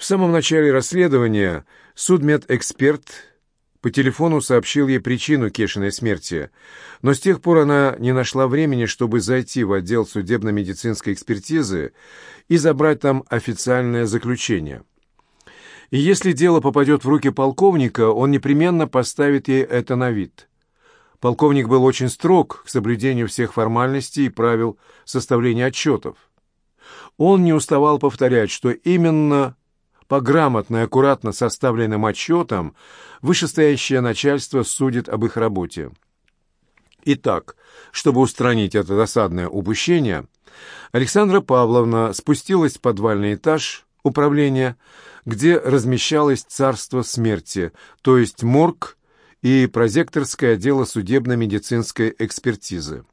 В самом начале расследования судмедэксперт по телефону сообщил ей причину Кешиной смерти, но с тех пор она не нашла времени, чтобы зайти в отдел судебно-медицинской экспертизы и забрать там официальное заключение. И если дело попадет в руки полковника, он непременно поставит ей это на вид. Полковник был очень строг к соблюдению всех формальностей и правил составления отчетов. Он не уставал повторять, что именно по грамотно и аккуратно составленным отчетам вышестоящее начальство судит об их работе. Итак, чтобы устранить это досадное упущение, Александра Павловна спустилась в подвальный этаж управления, где размещалось царство смерти, то есть морг и прозекторское отдело судебно-медицинской экспертизы.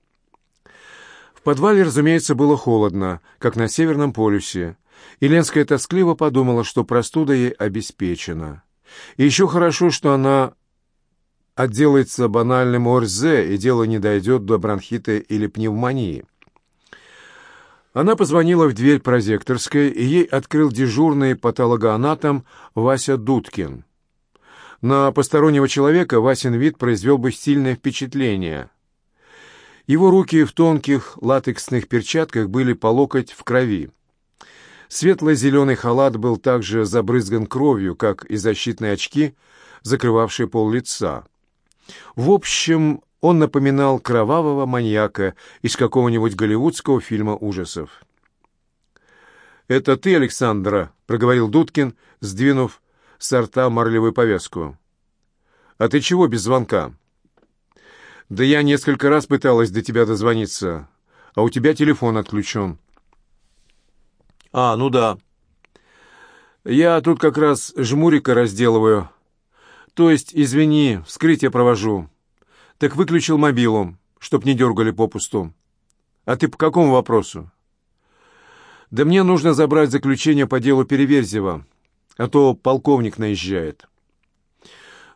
В подвале, разумеется, было холодно, как на Северном полюсе, и Ленская тоскливо подумала, что простуда ей обеспечена. И еще хорошо, что она отделается банальным ОРЗ, и дело не дойдет до бронхита или пневмонии. Она позвонила в дверь прозекторской, и ей открыл дежурный патологоанатом Вася Дудкин. На постороннего человека Васин вид произвел бы сильное впечатление. Его руки в тонких латексных перчатках были по локоть в крови. Светло-зеленый халат был также забрызган кровью, как и защитные очки, закрывавшие пол лица. В общем, он напоминал кровавого маньяка из какого-нибудь голливудского фильма ужасов. «Это ты, Александра?» — проговорил Дудкин, сдвинув с рта марлевую повязку. «А ты чего без звонка?» «Да я несколько раз пыталась до тебя дозвониться, а у тебя телефон отключен». «А, ну да. Я тут как раз жмурика разделываю. То есть, извини, вскрытие провожу. Так выключил мобилу, чтоб не дергали попусту. А ты по какому вопросу? Да мне нужно забрать заключение по делу Переверзева, а то полковник наезжает.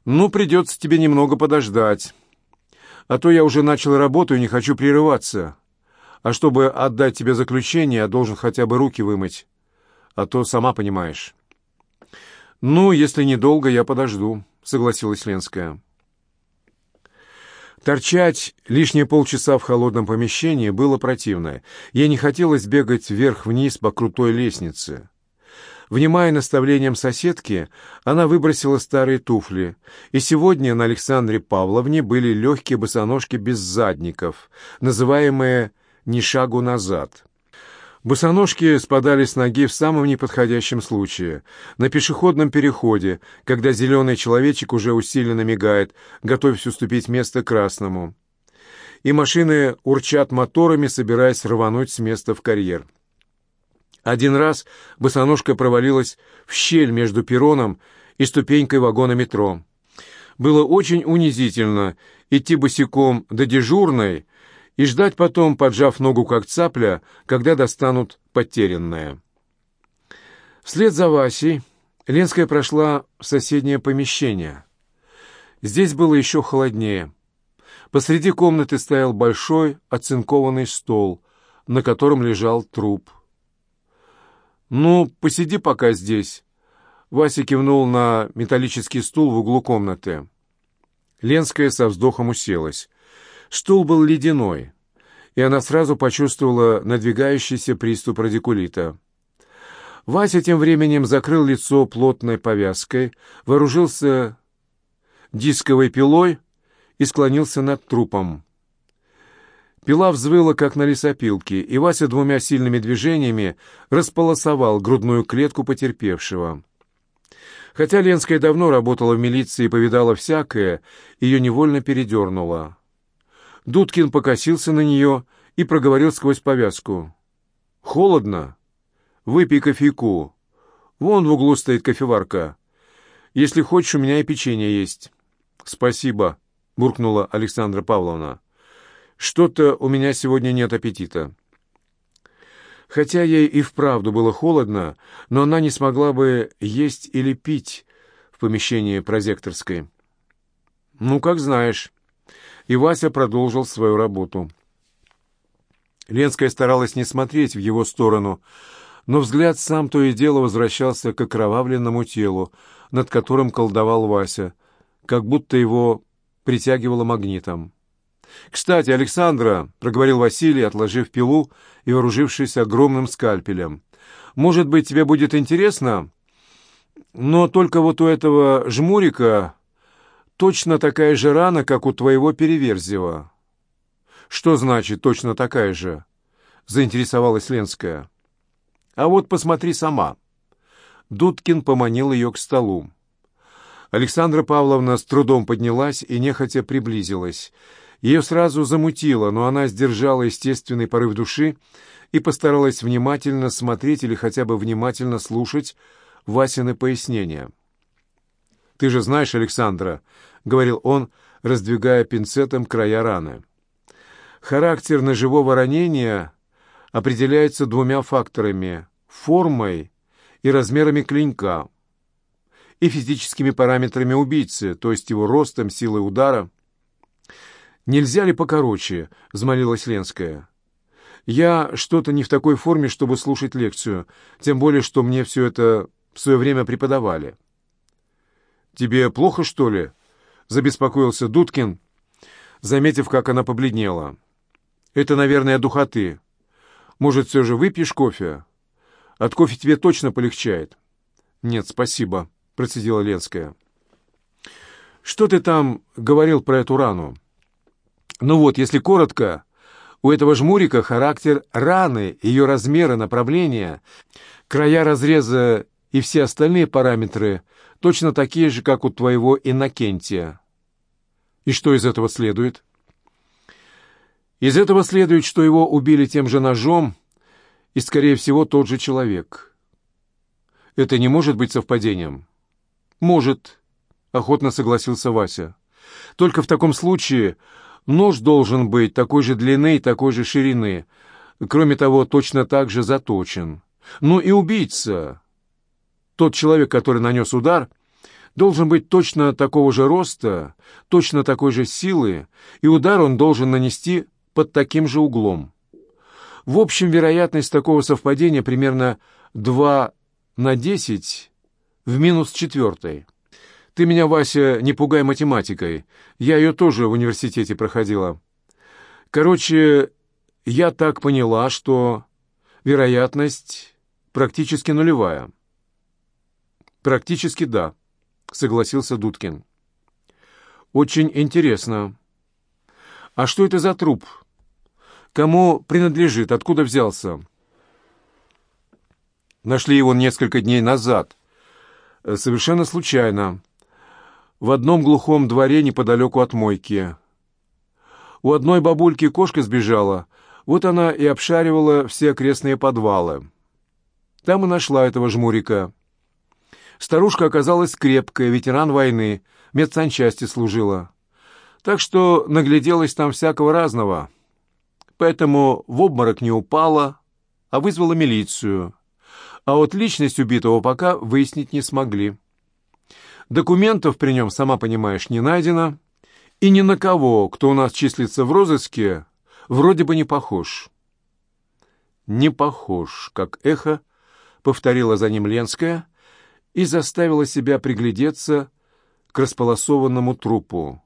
Ну, придется тебе немного подождать. А то я уже начал работу и не хочу прерываться. А чтобы отдать тебе заключение, я должен хотя бы руки вымыть. А то сама понимаешь. Ну, если недолго, я подожду, согласилась Ленская. Торчать лишние полчаса в холодном помещении было противно. Ей не хотелось бегать вверх-вниз по крутой лестнице. Внимая наставлениям соседки, она выбросила старые туфли, и сегодня на Александре Павловне были легкие босоножки без задников, называемые «ни шагу назад». Босоножки спадали с ноги в самом неподходящем случае. На пешеходном переходе, когда зеленый человечек уже усиленно мигает, готовясь уступить место красному. И машины урчат моторами, собираясь рвануть с места в карьер. Один раз босоножка провалилась в щель между перроном и ступенькой вагона метро. Было очень унизительно идти босиком до дежурной, и ждать потом, поджав ногу как цапля, когда достанут потерянное. Вслед за Васей Ленская прошла в соседнее помещение. Здесь было еще холоднее. Посреди комнаты стоял большой оцинкованный стол, на котором лежал труп. «Ну, посиди пока здесь», — Вася кивнул на металлический стул в углу комнаты. Ленская со вздохом уселась. Стул был ледяной, и она сразу почувствовала надвигающийся приступ радикулита. Вася тем временем закрыл лицо плотной повязкой, вооружился дисковой пилой и склонился над трупом. Пила взвыла, как на лесопилке, и Вася двумя сильными движениями располосовал грудную клетку потерпевшего. Хотя Ленская давно работала в милиции и повидала всякое, ее невольно передернуло. Дудкин покосился на нее и проговорил сквозь повязку. «Холодно? Выпей кофейку. Вон в углу стоит кофеварка. Если хочешь, у меня и печенье есть». «Спасибо», — буркнула Александра Павловна. «Что-то у меня сегодня нет аппетита». Хотя ей и вправду было холодно, но она не смогла бы есть или пить в помещении прозекторской. «Ну, как знаешь» и Вася продолжил свою работу. Ленская старалась не смотреть в его сторону, но взгляд сам то и дело возвращался к окровавленному телу, над которым колдовал Вася, как будто его притягивало магнитом. «Кстати, Александра», — проговорил Василий, отложив пилу и вооружившись огромным скальпелем, «может быть, тебе будет интересно, но только вот у этого жмурика точно такая же рана, как у твоего Переверзева». «Что значит «точно такая же»?» — заинтересовалась Ленская. «А вот посмотри сама». Дудкин поманил ее к столу. Александра Павловна с трудом поднялась и нехотя приблизилась. Ее сразу замутило, но она сдержала естественный порыв души и постаралась внимательно смотреть или хотя бы внимательно слушать Васины пояснения. «Ты же знаешь, Александра», — говорил он, раздвигая пинцетом края раны, — «характер ножевого ранения определяется двумя факторами — формой и размерами клинка, и физическими параметрами убийцы, то есть его ростом, силой удара. «Нельзя ли покороче?» — взмолилась Ленская. «Я что-то не в такой форме, чтобы слушать лекцию, тем более, что мне все это в свое время преподавали». «Тебе плохо, что ли?» — забеспокоился Дудкин, заметив, как она побледнела. «Это, наверное, духоты. Может, все же выпьешь кофе? От кофе тебе точно полегчает». «Нет, спасибо», — процедила Ленская. «Что ты там говорил про эту рану?» «Ну вот, если коротко, у этого жмурика характер раны, ее размеры, направления, края разреза и все остальные параметры точно такие же, как у твоего Иннокентия. И что из этого следует?» «Из этого следует, что его убили тем же ножом, и, скорее всего, тот же человек. Это не может быть совпадением?» «Может», — охотно согласился Вася. «Только в таком случае нож должен быть такой же длины и такой же ширины, кроме того, точно так же заточен. Ну и убийца, тот человек, который нанес удар, должен быть точно такого же роста, точно такой же силы, и удар он должен нанести под таким же углом. В общем, вероятность такого совпадения примерно 2 на 10 в минус четвертой. Ты меня, Вася, не пугай математикой. Я ее тоже в университете проходила. Короче, я так поняла, что вероятность практически нулевая. Практически да, согласился Дудкин. Очень интересно. А что это за труп? Кому принадлежит? Откуда взялся? Нашли его несколько дней назад. Э, совершенно случайно. В одном глухом дворе неподалеку от мойки. У одной бабульки кошка сбежала, вот она и обшаривала все окрестные подвалы. Там и нашла этого жмурика. Старушка оказалась крепкая, ветеран войны, медсанчасти служила. Так что нагляделась там всякого разного. Поэтому в обморок не упала, а вызвала милицию а вот личность убитого пока выяснить не смогли. Документов при нем, сама понимаешь, не найдено, и ни на кого, кто у нас числится в розыске, вроде бы не похож. «Не похож», как эхо, повторила за ним Ленская и заставила себя приглядеться к располосованному трупу.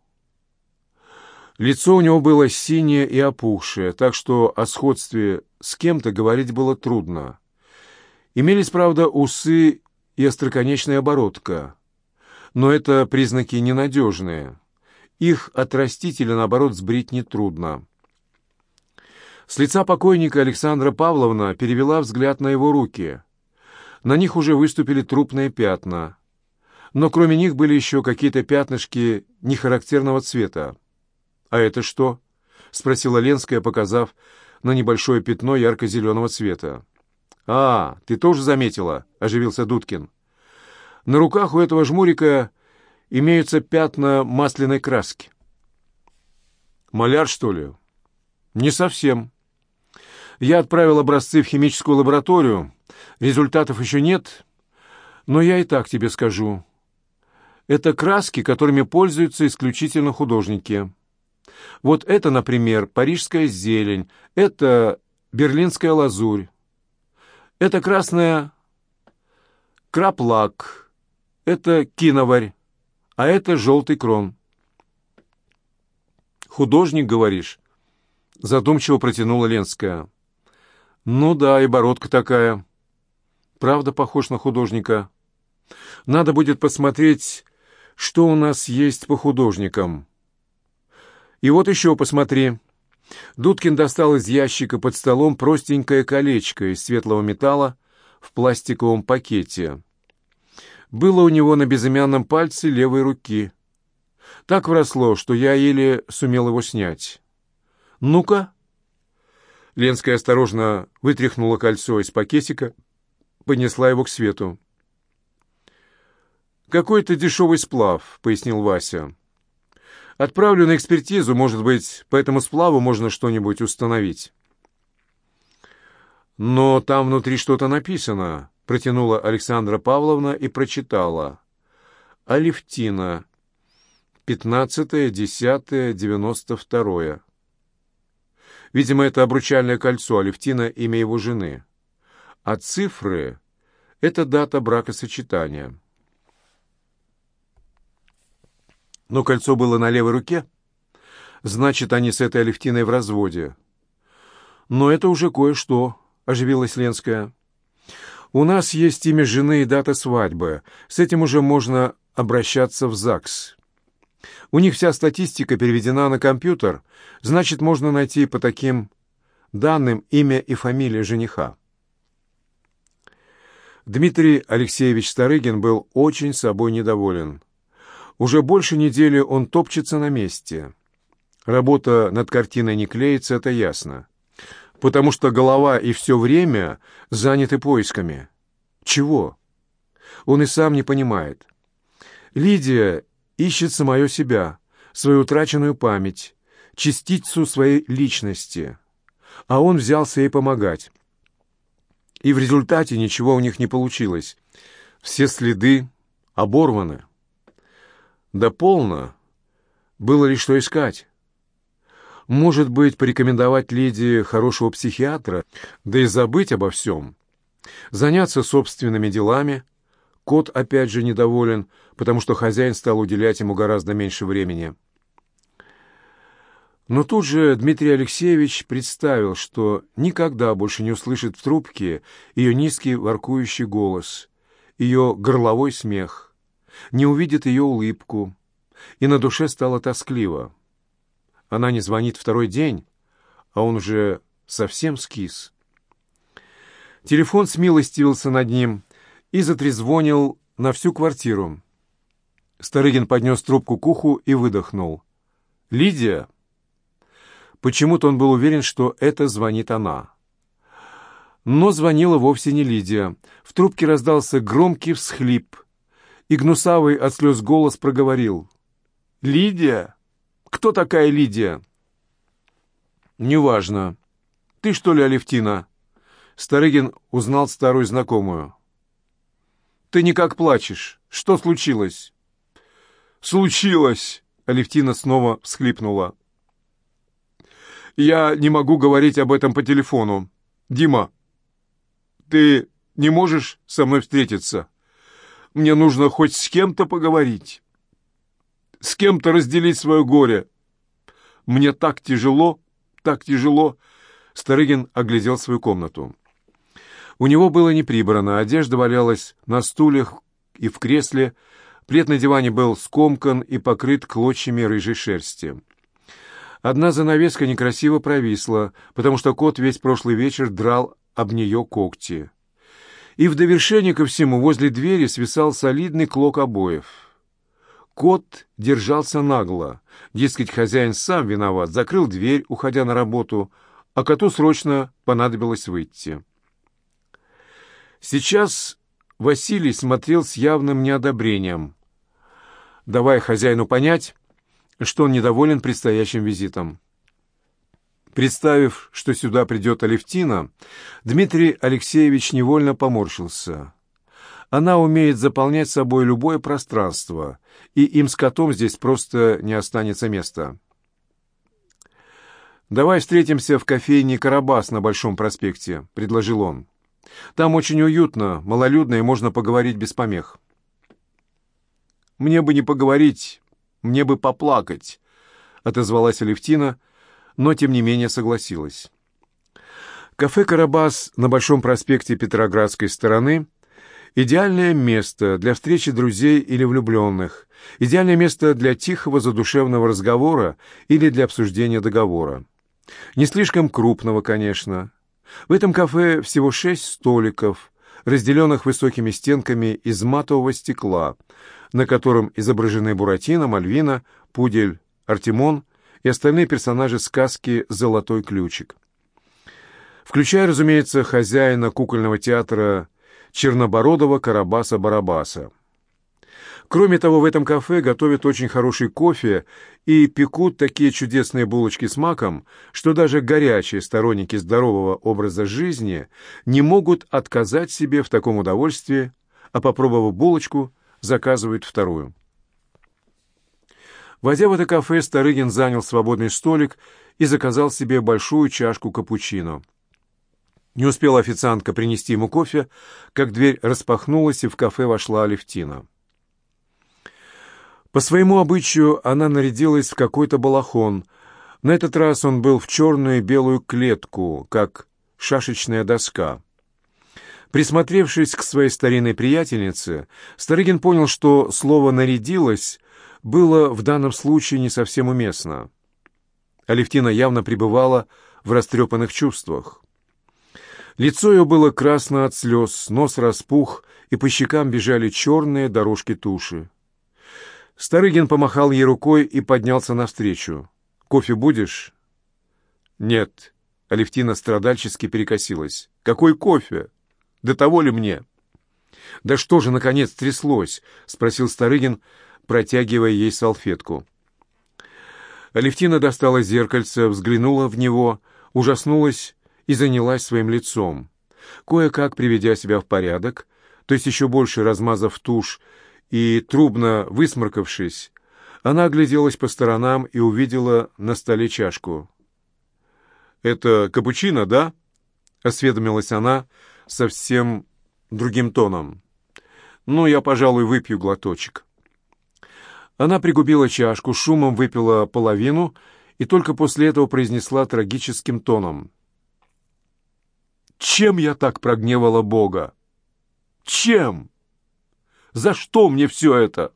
Лицо у него было синее и опухшее, так что о сходстве с кем-то говорить было трудно. Имелись, правда, усы и остроконечная оборотка, но это признаки ненадежные. Их отрастить или, наоборот, сбрить нетрудно. С лица покойника Александра Павловна перевела взгляд на его руки. На них уже выступили трупные пятна, но кроме них были еще какие-то пятнышки нехарактерного цвета. «А это что?» — спросила Ленская, показав на небольшое пятно ярко-зеленого цвета. «А, ты тоже заметила?» — оживился Дудкин. «На руках у этого жмурика имеются пятна масляной краски». «Маляр, что ли?» «Не совсем. Я отправил образцы в химическую лабораторию. Результатов еще нет, но я и так тебе скажу. Это краски, которыми пользуются исключительно художники. Вот это, например, парижская зелень, это берлинская лазурь, Это красная краплак, это киноварь, а это желтый крон. «Художник, говоришь?» — задумчиво протянула Ленская. «Ну да, и бородка такая. Правда похож на художника. Надо будет посмотреть, что у нас есть по художникам. И вот еще посмотри». Дудкин достал из ящика под столом простенькое колечко из светлого металла в пластиковом пакете. Было у него на безымянном пальце левой руки. Так вросло, что я еле сумел его снять. «Ну-ка!» Ленская осторожно вытряхнула кольцо из пакетика, понесла его к свету. «Какой-то дешевый сплав», — пояснил Вася. Отправлю на экспертизу, может быть, по этому сплаву можно что-нибудь установить. Но там внутри что-то написано, протянула Александра Павловна и прочитала. Алевтина, 15-10-92. Видимо, это обручальное кольцо Алевтина, имя его жены. А цифры — это дата бракосочетания. Но кольцо было на левой руке. Значит, они с этой Алевтиной в разводе. Но это уже кое-что, оживилась Ленская. У нас есть имя жены и дата свадьбы. С этим уже можно обращаться в ЗАГС. У них вся статистика переведена на компьютер, значит, можно найти по таким данным имя и фамилия жениха. Дмитрий Алексеевич Старыгин был очень собой недоволен. Уже больше недели он топчется на месте. Работа над картиной не клеится, это ясно. Потому что голова и все время заняты поисками. Чего? Он и сам не понимает. Лидия ищет самое себя, свою утраченную память, частицу своей личности. А он взялся ей помогать. И в результате ничего у них не получилось. Все следы оборваны. Да полно. Было ли что искать? Может быть, порекомендовать Лидии хорошего психиатра, да и забыть обо всем. Заняться собственными делами. Кот опять же недоволен, потому что хозяин стал уделять ему гораздо меньше времени. Но тут же Дмитрий Алексеевич представил, что никогда больше не услышит в трубке ее низкий воркующий голос, ее горловой смех не увидит ее улыбку, и на душе стало тоскливо. Она не звонит второй день, а он уже совсем скис. Телефон смилостивился над ним и затрезвонил на всю квартиру. Старыгин поднес трубку к уху и выдохнул. «Лидия?» Почему-то он был уверен, что это звонит она. Но звонила вовсе не Лидия. В трубке раздался громкий всхлип — и гнусавый от слез голос проговорил. «Лидия? Кто такая Лидия?» «Неважно. Ты, что ли, Алевтина?» Старыгин узнал старую знакомую. «Ты никак плачешь. Что случилось?» «Случилось!» — Алевтина снова всхлипнула. «Я не могу говорить об этом по телефону. Дима, ты не можешь со мной встретиться?» Мне нужно хоть с кем-то поговорить, с кем-то разделить свое горе. Мне так тяжело, так тяжело. Старыгин оглядел свою комнату. У него было не прибрано, одежда валялась на стульях и в кресле, плед на диване был скомкан и покрыт клочьями рыжей шерсти. Одна занавеска некрасиво провисла, потому что кот весь прошлый вечер драл об нее когти и в довершение ко всему возле двери свисал солидный клок обоев. Кот держался нагло, дескать, хозяин сам виноват, закрыл дверь, уходя на работу, а коту срочно понадобилось выйти. Сейчас Василий смотрел с явным неодобрением, давая хозяину понять, что он недоволен предстоящим визитом. Представив, что сюда придет Алевтина, Дмитрий Алексеевич невольно поморщился. Она умеет заполнять собой любое пространство, и им с котом здесь просто не останется места. «Давай встретимся в кофейне «Карабас» на Большом проспекте», — предложил он. Там очень уютно, малолюдно и можно поговорить без помех. «Мне бы не поговорить, мне бы поплакать», — отозвалась Алевтина, но тем не менее согласилась. Кафе «Карабас» на Большом проспекте Петроградской стороны — идеальное место для встречи друзей или влюбленных, идеальное место для тихого задушевного разговора или для обсуждения договора. Не слишком крупного, конечно. В этом кафе всего шесть столиков, разделенных высокими стенками из матового стекла, на котором изображены Буратино, Мальвина, Пудель, Артемон и остальные персонажи сказки «Золотой ключик» включая, разумеется, хозяина кукольного театра Чернобородова Карабаса-Барабаса. Кроме того, в этом кафе готовят очень хороший кофе и пекут такие чудесные булочки с маком, что даже горячие сторонники здорового образа жизни не могут отказать себе в таком удовольствии, а попробовав булочку, заказывают вторую. Войдя в это кафе, Старыгин занял свободный столик и заказал себе большую чашку капучино. Не успела официантка принести ему кофе, как дверь распахнулась, и в кафе вошла Алевтина. По своему обычаю она нарядилась в какой-то балахон. На этот раз он был в черную и белую клетку, как шашечная доска. Присмотревшись к своей старинной приятельнице, Старыгин понял, что слово «нарядилась» было в данном случае не совсем уместно. Алевтина явно пребывала в растрепанных чувствах. Лицо ее было красно от слез, нос распух, и по щекам бежали черные дорожки туши. Старыгин помахал ей рукой и поднялся навстречу. «Кофе будешь?» «Нет». Алевтина страдальчески перекосилась. «Какой кофе? До того ли мне?» «Да что же, наконец, тряслось?» — спросил Старыгин, протягивая ей салфетку. Алевтина достала зеркальце, взглянула в него, ужаснулась и занялась своим лицом. Кое-как приведя себя в порядок, то есть еще больше размазав тушь и трубно высморкавшись, она огляделась по сторонам и увидела на столе чашку. «Это капучино, да?» — осведомилась она совсем другим тоном. «Ну, я, пожалуй, выпью глоточек». Она пригубила чашку, шумом выпила половину и только после этого произнесла трагическим тоном. Чем я так прогневала Бога? Чем? За что мне все это?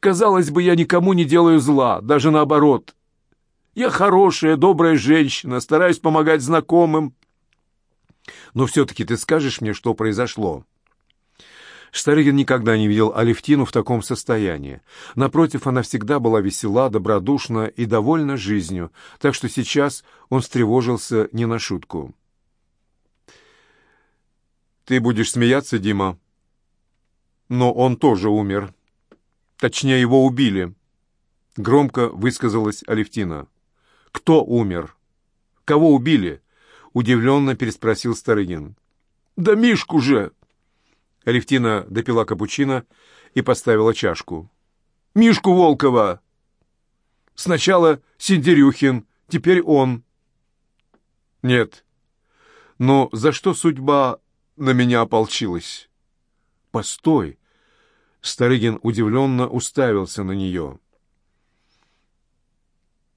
Казалось бы, я никому не делаю зла, даже наоборот. Я хорошая, добрая женщина, стараюсь помогать знакомым. Но все-таки ты скажешь мне, что произошло?» Старыгин никогда не видел Алевтину в таком состоянии. Напротив, она всегда была весела, добродушна и довольна жизнью, так что сейчас он встревожился не на шутку. Ты будешь смеяться, Дима. Но он тоже умер. Точнее, его убили. Громко высказалась Алевтина. Кто умер? Кого убили? Удивленно переспросил Старыгин. Да Мишку же! Алевтина допила капучино и поставила чашку. Мишку Волкова! Сначала Синдерюхин, теперь он. Нет. Но за что судьба на меня ополчилась. «Постой!» Старыгин удивленно уставился на нее.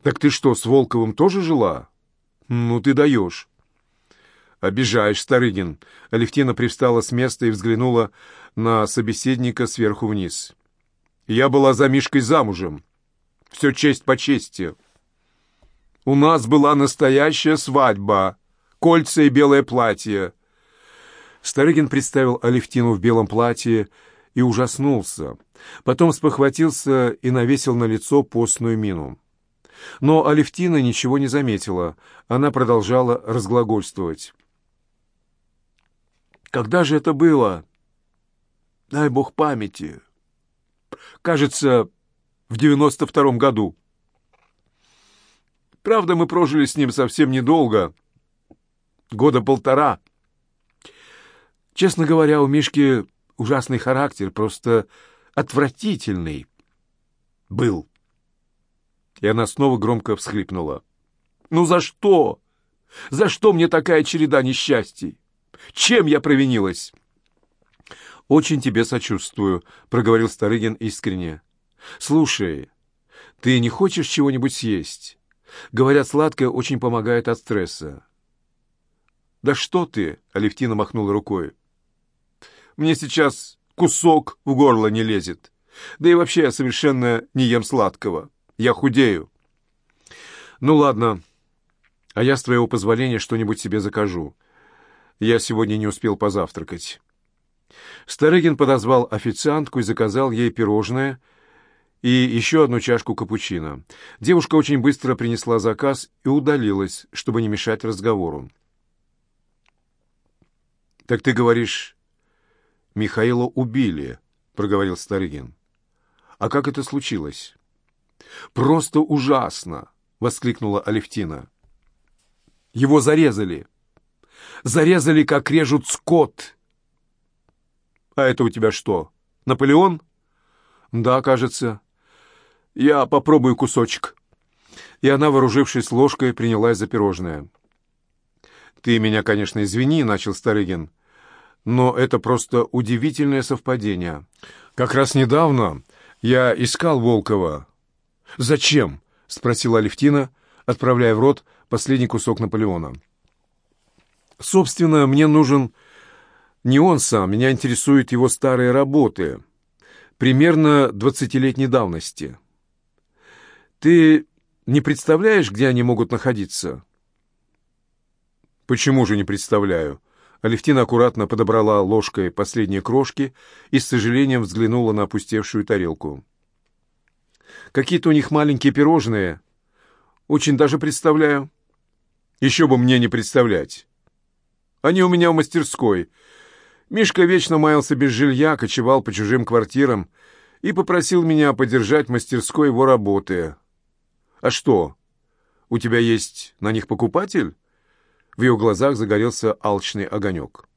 «Так ты что, с Волковым тоже жила? Ну ты даешь!» «Обижаешь, Старыгин!» Алевтина привстала с места и взглянула на собеседника сверху вниз. «Я была за Мишкой замужем. Все честь по чести. У нас была настоящая свадьба, кольца и белое платье. Старыгин представил Алевтину в белом платье и ужаснулся. Потом спохватился и навесил на лицо постную мину. Но Алевтина ничего не заметила. Она продолжала разглагольствовать. «Когда же это было?» «Дай бог памяти. Кажется, в девяносто втором году. Правда, мы прожили с ним совсем недолго. Года полтора». Честно говоря, у Мишки ужасный характер, просто отвратительный был. И она снова громко всхлипнула. «Ну за что? За что мне такая череда несчастий? Чем я провинилась?» «Очень тебе сочувствую», — проговорил Старыгин искренне. «Слушай, ты не хочешь чего-нибудь съесть? Говорят, сладкое очень помогает от стресса». «Да что ты!» — Алевтина махнула рукой. «Мне сейчас кусок в горло не лезет. Да и вообще я совершенно не ем сладкого. Я худею». «Ну ладно, а я, с твоего позволения, что-нибудь себе закажу. Я сегодня не успел позавтракать». Старыгин подозвал официантку и заказал ей пирожное и еще одну чашку капучино. Девушка очень быстро принесла заказ и удалилась, чтобы не мешать разговору. «Так ты говоришь, Михаила убили», — проговорил Старыгин. «А как это случилось?» «Просто ужасно!» — воскликнула Алевтина. «Его зарезали! Зарезали, как режут скот!» «А это у тебя что, Наполеон?» «Да, кажется. Я попробую кусочек». И она, вооружившись ложкой, принялась за пирожное. «Ты меня, конечно, извини», — начал Старыгин, «но это просто удивительное совпадение. Как раз недавно я искал Волкова». «Зачем?» — спросила Алевтина, отправляя в рот последний кусок Наполеона. «Собственно, мне нужен не он сам, меня интересуют его старые работы, примерно двадцатилетней давности. Ты не представляешь, где они могут находиться?» «Почему же не представляю?» Алевтина аккуратно подобрала ложкой последние крошки и с сожалением взглянула на опустевшую тарелку. «Какие-то у них маленькие пирожные. Очень даже представляю. Еще бы мне не представлять. Они у меня в мастерской. Мишка вечно маялся без жилья, кочевал по чужим квартирам и попросил меня подержать в мастерской его работы. А что, у тебя есть на них покупатель? В ее глазах загорелся алчный огонек.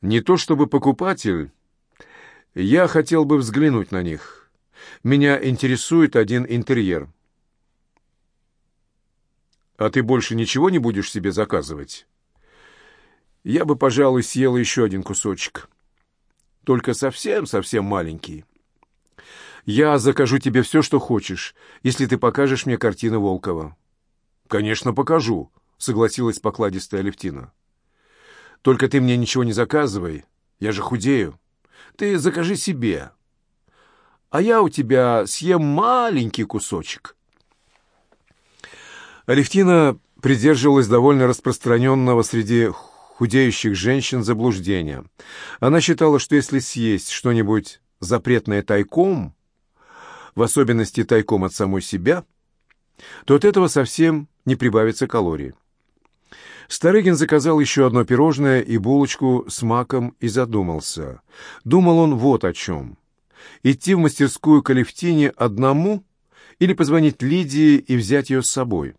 Не то чтобы покупатель, я хотел бы взглянуть на них. Меня интересует один интерьер. А ты больше ничего не будешь себе заказывать? я бы, пожалуй, съела еще один кусочек. Только совсем-совсем маленький. Я закажу тебе все, что хочешь, если ты покажешь мне картины Волкова. Конечно, покажу, согласилась покладистая Алевтина. Только ты мне ничего не заказывай, я же худею. Ты закажи себе. А я у тебя съем маленький кусочек. Алевтина придерживалась довольно распространенного среди худеющих женщин заблуждение. Она считала, что если съесть что-нибудь запретное тайком, в особенности тайком от самой себя, то от этого совсем не прибавится калорий. Старыгин заказал еще одно пирожное и булочку с маком и задумался. Думал он вот о чем. Идти в мастерскую к Алевтине одному или позвонить Лидии и взять ее с собой.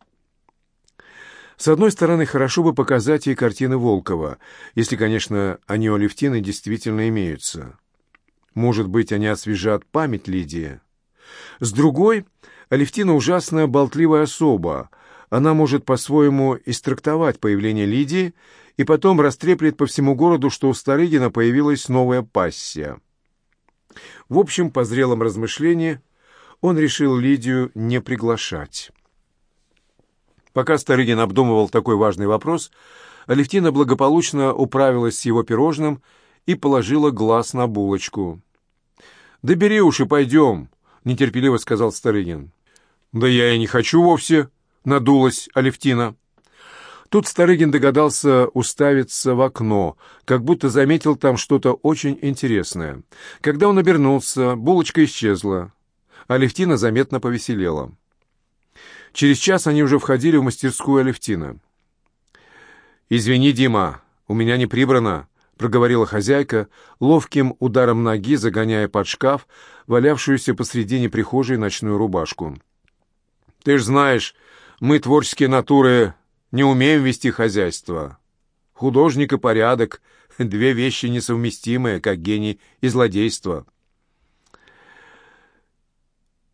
С одной стороны, хорошо бы показать ей картины Волкова, если, конечно, они у Алевтины действительно имеются. Может быть, они освежат память Лидии. С другой, Алевтина ужасно болтливая особа. Она может по-своему истрактовать появление Лидии и потом растреплет по всему городу, что у Старыгина появилась новая пассия. В общем, по зрелом размышлении он решил Лидию не приглашать. Пока Старыгин обдумывал такой важный вопрос, Алевтина благополучно управилась с его пирожным и положила глаз на булочку. «Да бери уж и пойдем», — нетерпеливо сказал Старыгин. «Да я и не хочу вовсе», — надулась Алевтина. Тут Старыгин догадался уставиться в окно, как будто заметил там что-то очень интересное. Когда он обернулся, булочка исчезла. Алевтина заметно повеселела. Через час они уже входили в мастерскую Алевтина. «Извини, Дима, у меня не прибрано», — проговорила хозяйка, ловким ударом ноги загоняя под шкаф валявшуюся посредине прихожей ночную рубашку. «Ты ж знаешь, мы, творческие натуры, не умеем вести хозяйство. Художник и порядок — две вещи несовместимые, как гений и злодейство».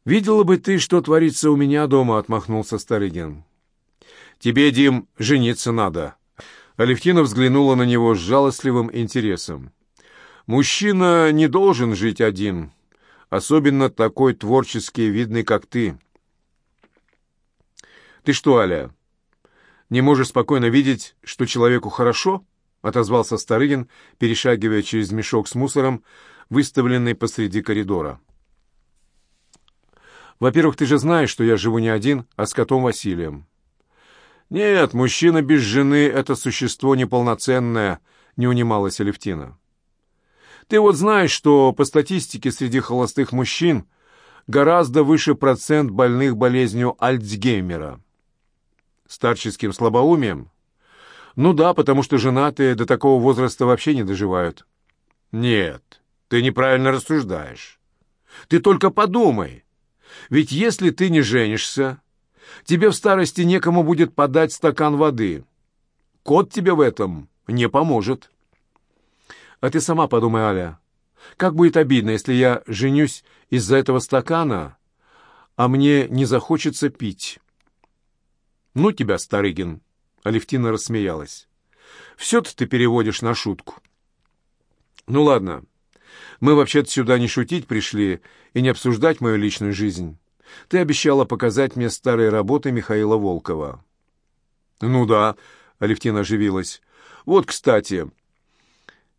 «Видела бы ты, что творится у меня дома», — отмахнулся Старыгин. «Тебе, Дим, жениться надо. Алевтина взглянула на него с жалостливым интересом. «Мужчина не должен жить один, особенно такой творчески видный, как ты». «Ты что, Аля, не можешь спокойно видеть, что человеку хорошо?» — отозвался Старыгин, перешагивая через мешок с мусором, выставленный посреди коридора. «Во-первых, ты же знаешь, что я живу не один, а с котом Василием». «Нет, мужчина без жены — это существо неполноценное», — не унималась Алевтина. «Ты вот знаешь, что по статистике среди холостых мужчин гораздо выше процент больных болезнью Альцгеймера» старческим слабоумием? Ну да, потому что женатые до такого возраста вообще не доживают. Нет, ты неправильно рассуждаешь. Ты только подумай. Ведь если ты не женишься, тебе в старости некому будет подать стакан воды. Кот тебе в этом не поможет. А ты сама подумай, Аля, как будет обидно, если я женюсь из-за этого стакана, а мне не захочется пить». «Ну тебя, Старыгин!» — Алевтина рассмеялась. «Все-то ты переводишь на шутку». «Ну ладно, мы вообще-то сюда не шутить пришли и не обсуждать мою личную жизнь. Ты обещала показать мне старые работы Михаила Волкова». «Ну да», — Алевтина оживилась. «Вот, кстати,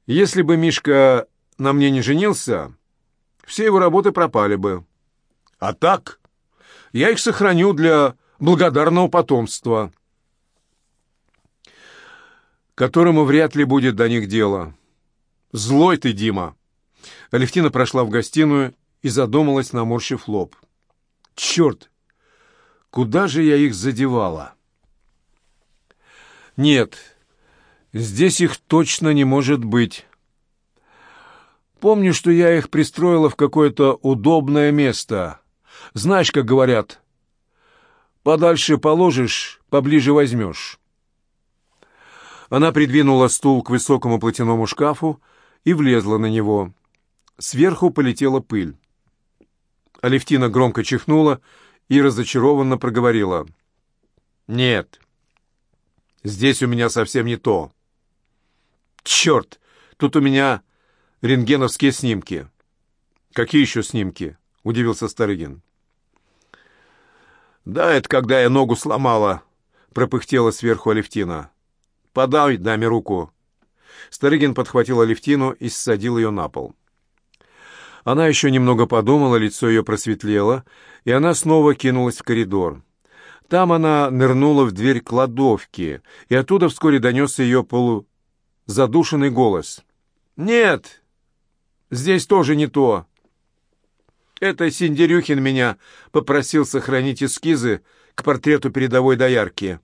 если бы Мишка на мне не женился, все его работы пропали бы. А так я их сохраню для благодарного потомства, которому вряд ли будет до них дело. Злой ты, Дима!» Алевтина прошла в гостиную и задумалась, наморщив лоб. «Черт! Куда же я их задевала?» «Нет, здесь их точно не может быть. Помню, что я их пристроила в какое-то удобное место. Знаешь, как говорят, Подальше положишь, поближе возьмешь». Она придвинула стул к высокому платяному шкафу и влезла на него. Сверху полетела пыль. Алевтина громко чихнула и разочарованно проговорила. «Нет, здесь у меня совсем не то. Черт, тут у меня рентгеновские снимки». «Какие еще снимки?» — удивился Старыгин. «Да, это когда я ногу сломала», — пропыхтела сверху Алевтина. «Подай даме руку». Старыгин подхватил Алевтину и ссадил ее на пол. Она еще немного подумала, лицо ее просветлело, и она снова кинулась в коридор. Там она нырнула в дверь кладовки, и оттуда вскоре донесся ее полузадушенный голос. «Нет, здесь тоже не то. Это Синдерюхин меня попросил сохранить эскизы к портрету передовой доярки.